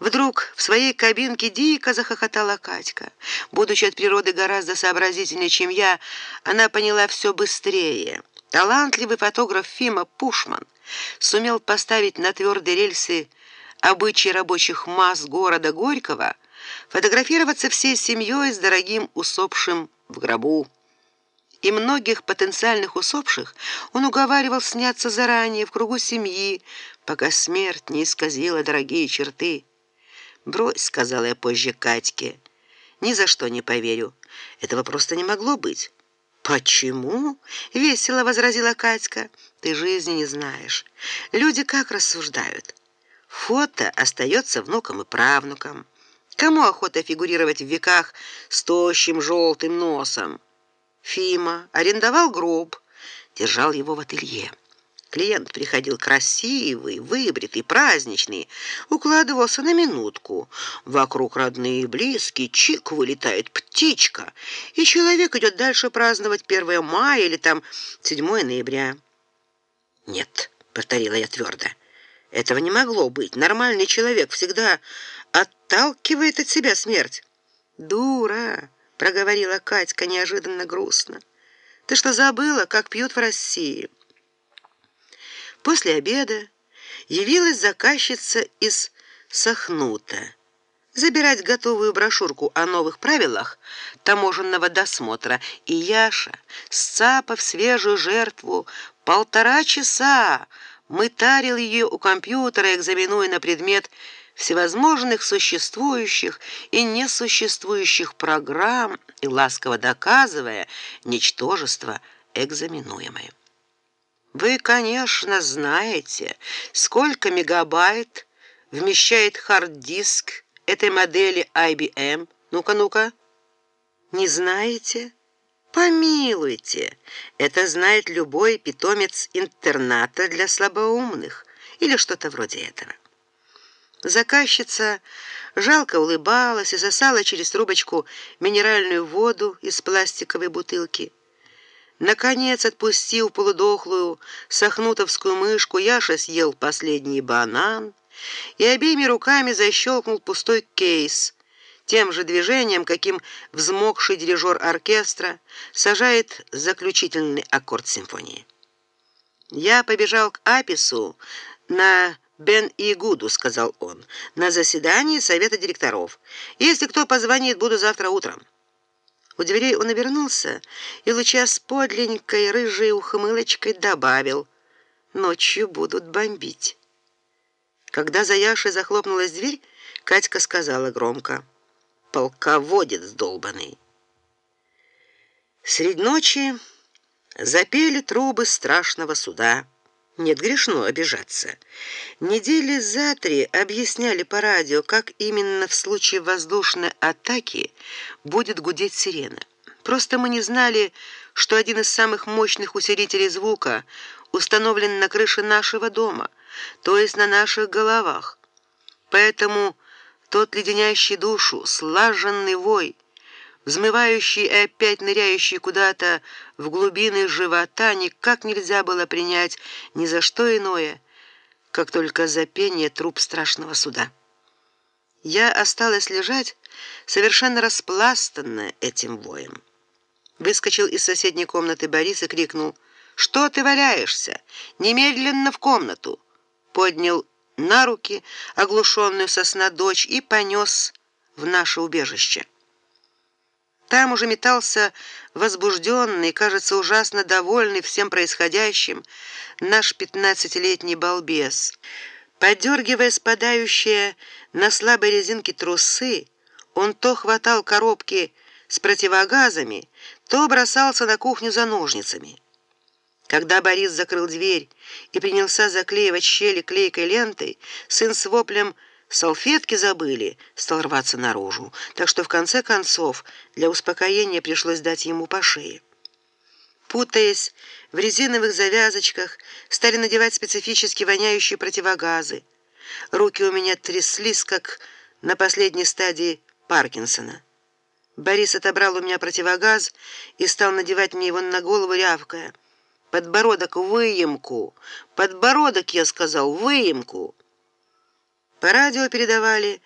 Вдруг в своей кабинке дико захохотала Катька. Будучи от природы гораздо сообразительнее, чем я, она поняла все быстрее. Талантливый фотограф Фима Пушман сумел поставить на твердые рельсы обычаи рабочих масс города Горького фотографироваться всей семьей с дорогим усопшим в гробу. И многих потенциальных усопших он уговаривал сняться заранее в кругу семьи, пока смерть не исказила дорогие черты. "Брось", сказала я позже Катьке. "Ни за что не поверю. Этого просто не могло быть". Почему? весело возразила Катька. Ты жизни не знаешь. Люди как рассуждают? Фото остается внукам и правнукам. Кому охота фигурировать в веках с тощим желтым носом? Фима арендовал гроб, держал его в ателье. Клиент приходил красивый, выбритый, праздничный, укладывался на минутку. Вокруг родные и близкие, чик вылетает птичка, и человек идет дальше праздновать 1 мая или там 7 ноября. Нет, повторила я твердо. Этого не могло быть. Нормальный человек всегда отталкивает от себя смерть. Дура, проговорила Катька неожиданно грустно. Ты что забыла, как пьют в России? После обеда явилась заказчица из Сахнута забирать готовую брошюрку о новых правилах таможенного досмотра, и Яша, сцапав свежую жертву, полтора часа мытарил ее у компьютера, экзаменуя на предмет всевозможных существующих и несуществующих программ и ласково доказывая ничтожество экзаменуемое. Вы, конечно, знаете, сколько мегабайт вмещает хард-диск этой модели IBM. Ну-ка, ну-ка. Не знаете? Помилуйте. Это знает любой питомец интерната для слабоумных или что-то вроде этого. Заказчица жалко улыбалась и сосала через трубочку минеральную воду из пластиковой бутылки. Наконец, отпустив полудохлую сахнутовскую мышку, Яша съел последний банан и обеими руками защелкнул пустой кейс тем же движением, каким взмокший дирижер оркестра сажает заключительный аккорд симфонии. Я побежал к Апису на Бен Игуду, сказал он, на заседании совета директоров. Если кто позвонит, буду завтра утром. У дверей он обернулся и луча с подленькой рыжей ухмылочкой добавил: "Ночью будут бомбить". Когда за Яшей захлопнулась дверь, Катька сказала громко: "Полководец долбаный". Средь ночи запели трубы страшного суда. Нет, грешно обижаться. Недели за три объясняли по радио, как именно в случае воздушной атаки будет гудеть сирена. Просто мы не знали, что один из самых мощных усилителей звука установлен на крыше нашего дома, то есть на наших головах. Поэтому тот леденящий душу слаженный вой взмывающий и опять ныряющий куда-то в глубины живота, никак нельзя было принять ни за что иное, как только за пение труп страшного суда. Я осталась лежать, совершенно распластанная этим воем. Выскочил из соседней комнаты Борис и крикнул: "Что ты валяешься? Немедленно в комнату!" Поднял на руки оглушенную сосна дочь и понес в наше убежище. Там уже метался возбужденный, кажется, ужасно довольный всем происходящим наш пятнадцатилетний балбес. Подергивая спадающие на слабой резинке трусы, он то хватал коробки с противогазами, то бросался на кухню за ножницами. Когда Борис закрыл дверь и принялся заклеивать щели клейкой лентой, сын с воплем Салфетки забыли, стал рваться наружу, так что в конце концов для успокоения пришлось дать ему по шее. Путаясь в резиновых завязочках, стали надевать специфически воняющие противогазы. Руки у меня тряслись, как на последней стадии Паркинсона. Борис отобрал у меня противогаз и стал надевать мне его на голову, рявкая: "Подбородок выемку! Подбородок, я сказал, выемку!" По радио передавали